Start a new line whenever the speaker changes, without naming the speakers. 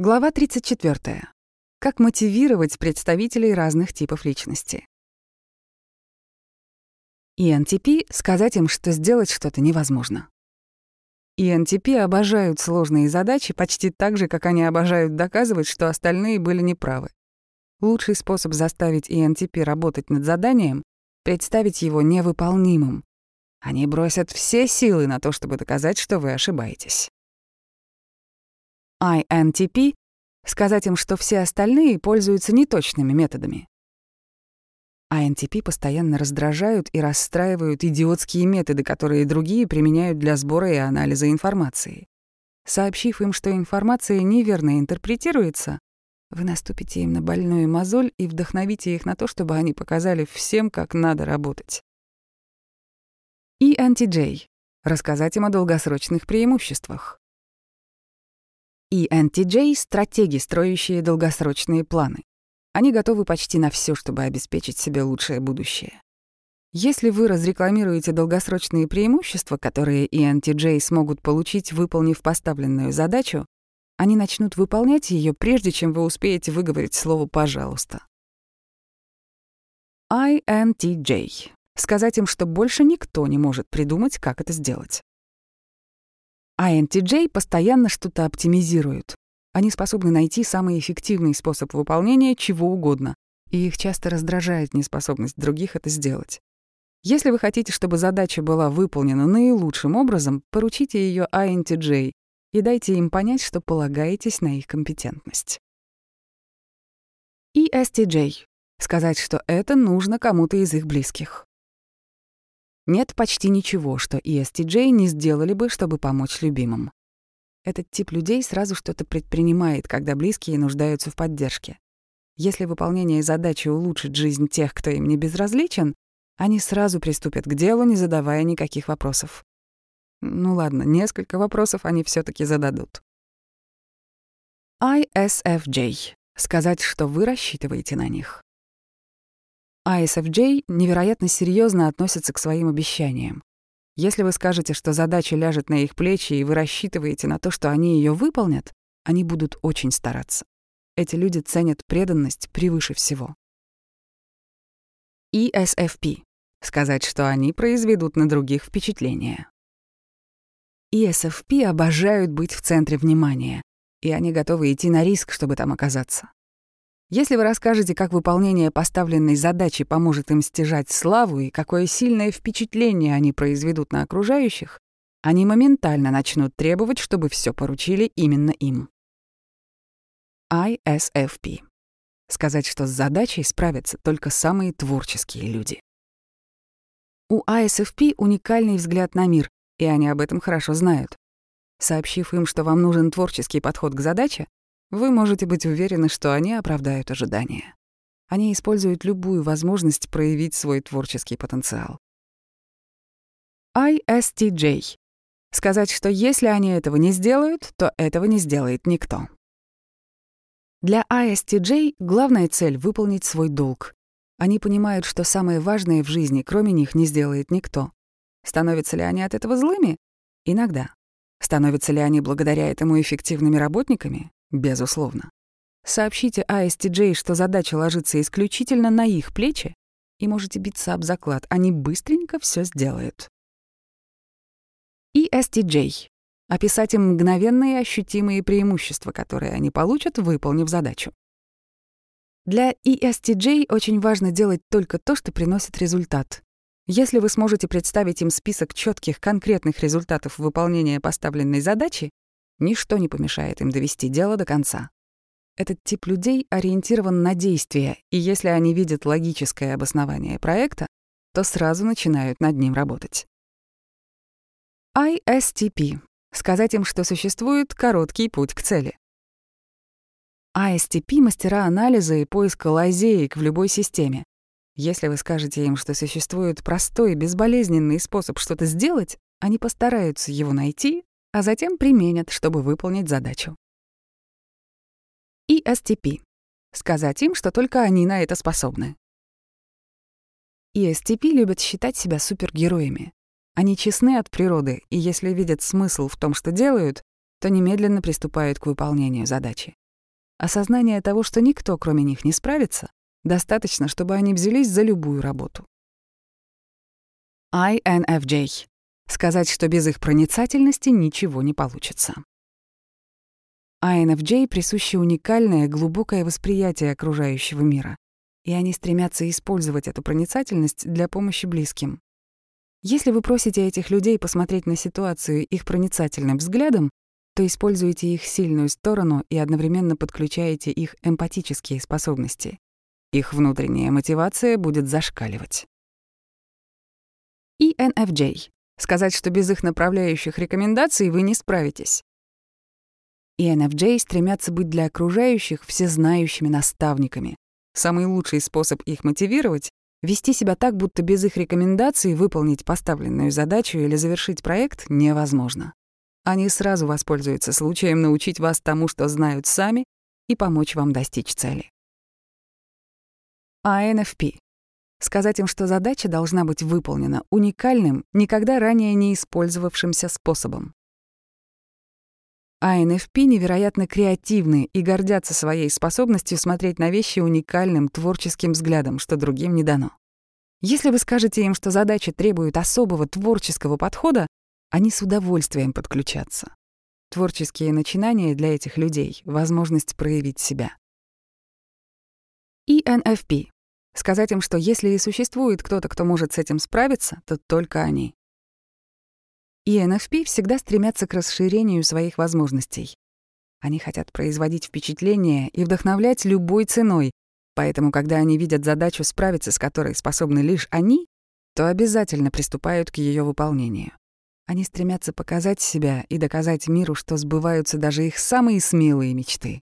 Глава 34. Как мотивировать представителей разных типов личности. ENTP — сказать им, что сделать что-то невозможно. ENTP обожают сложные задачи почти так же, как они обожают доказывать, что остальные были неправы. Лучший способ заставить ENTP работать над заданием — представить его невыполнимым. Они бросят все силы на то, чтобы доказать, что вы ошибаетесь. INTP — сказать им, что все остальные пользуются неточными методами. INTP постоянно раздражают и расстраивают идиотские методы, которые другие применяют для сбора и анализа информации. Сообщив им, что информация неверно интерпретируется, вы наступите им на больную мозоль и вдохновите их на то, чтобы они показали всем, как надо работать. ENTJ — рассказать им о долгосрочных преимуществах. ENTJ — стратеги, строящие долгосрочные планы. Они готовы почти на все, чтобы обеспечить себе лучшее будущее. Если вы разрекламируете долгосрочные преимущества, которые ENTJ смогут получить, выполнив поставленную задачу, они начнут выполнять ее, прежде чем вы успеете выговорить слово «пожалуйста». INTJ. Сказать им, что больше никто не может придумать, как это сделать. INTJ постоянно что-то оптимизируют. Они способны найти самый эффективный способ выполнения чего угодно, и их часто раздражает неспособность других это сделать. Если вы хотите, чтобы задача была выполнена наилучшим образом, поручите ее INTJ и дайте им понять, что полагаетесь на их компетентность. ESTJ — сказать, что это нужно кому-то из их близких. Нет почти ничего, что ESTJ не сделали бы, чтобы помочь любимым. Этот тип людей сразу что-то предпринимает, когда близкие нуждаются в поддержке. Если выполнение задачи улучшит жизнь тех, кто им не безразличен, они сразу приступят к делу, не задавая никаких вопросов. Ну ладно, несколько вопросов они все таки зададут. ISFJ. Сказать, что вы рассчитываете на них. ISFJ невероятно серьезно относятся к своим обещаниям. Если вы скажете, что задача ляжет на их плечи, и вы рассчитываете на то, что они ее выполнят, они будут очень стараться. Эти люди ценят преданность превыше всего. ESFP — сказать, что они произведут на других впечатление. ESFP обожают быть в центре внимания, и они готовы идти на риск, чтобы там оказаться. Если вы расскажете, как выполнение поставленной задачи поможет им стяжать славу и какое сильное впечатление они произведут на окружающих, они моментально начнут требовать, чтобы все поручили именно им. ISFP. Сказать, что с задачей справятся только самые творческие люди. У ISFP уникальный взгляд на мир, и они об этом хорошо знают. Сообщив им, что вам нужен творческий подход к задаче, вы можете быть уверены, что они оправдают ожидания. Они используют любую возможность проявить свой творческий потенциал. ISTJ. Сказать, что если они этого не сделают, то этого не сделает никто. Для ISTJ главная цель — выполнить свой долг. Они понимают, что самое важное в жизни, кроме них, не сделает никто. Становятся ли они от этого злыми? Иногда. Становятся ли они благодаря этому эффективными работниками? Безусловно. Сообщите ISTJ, что задача ложится исключительно на их плечи, и можете биться об заклад, они быстренько все сделают. ESTJ. Описать им мгновенные ощутимые преимущества, которые они получат, выполнив задачу. Для ESTJ очень важно делать только то, что приносит результат. Если вы сможете представить им список четких, конкретных результатов выполнения поставленной задачи, Ничто не помешает им довести дело до конца. Этот тип людей ориентирован на действия, и если они видят логическое обоснование проекта, то сразу начинают над ним работать. ISTP — сказать им, что существует короткий путь к цели. ISTP — мастера анализа и поиска лазеек в любой системе. Если вы скажете им, что существует простой, безболезненный способ что-то сделать, они постараются его найти а затем применят, чтобы выполнить задачу. ESTP. Сказать им, что только они на это способны. ESTP любят считать себя супергероями. Они честны от природы, и если видят смысл в том, что делают, то немедленно приступают к выполнению задачи. Осознание того, что никто, кроме них, не справится, достаточно, чтобы они взялись за любую работу. INFJ. Сказать, что без их проницательности ничего не получится. INFJ присуще уникальное, глубокое восприятие окружающего мира, и они стремятся использовать эту проницательность для помощи близким. Если вы просите этих людей посмотреть на ситуацию их проницательным взглядом, то используете их сильную сторону и одновременно подключаете их эмпатические способности. Их внутренняя мотивация будет зашкаливать. ENFJ. Сказать, что без их направляющих рекомендаций вы не справитесь. ENFJ стремятся быть для окружающих всезнающими наставниками. Самый лучший способ их мотивировать — вести себя так, будто без их рекомендаций выполнить поставленную задачу или завершить проект невозможно. Они сразу воспользуются случаем научить вас тому, что знают сами, и помочь вам достичь цели. АНФП. Сказать им, что задача должна быть выполнена уникальным, никогда ранее не использовавшимся способом. АНФП невероятно креативны и гордятся своей способностью смотреть на вещи уникальным творческим взглядом, что другим не дано. Если вы скажете им, что задача требует особого творческого подхода, они с удовольствием подключатся. Творческие начинания для этих людей — возможность проявить себя. ENFP. Сказать им, что если и существует кто-то, кто может с этим справиться, то только они. ENFP всегда стремятся к расширению своих возможностей. Они хотят производить впечатление и вдохновлять любой ценой, поэтому, когда они видят задачу, справиться с которой способны лишь они, то обязательно приступают к ее выполнению. Они стремятся показать себя и доказать миру, что сбываются даже их самые смелые мечты.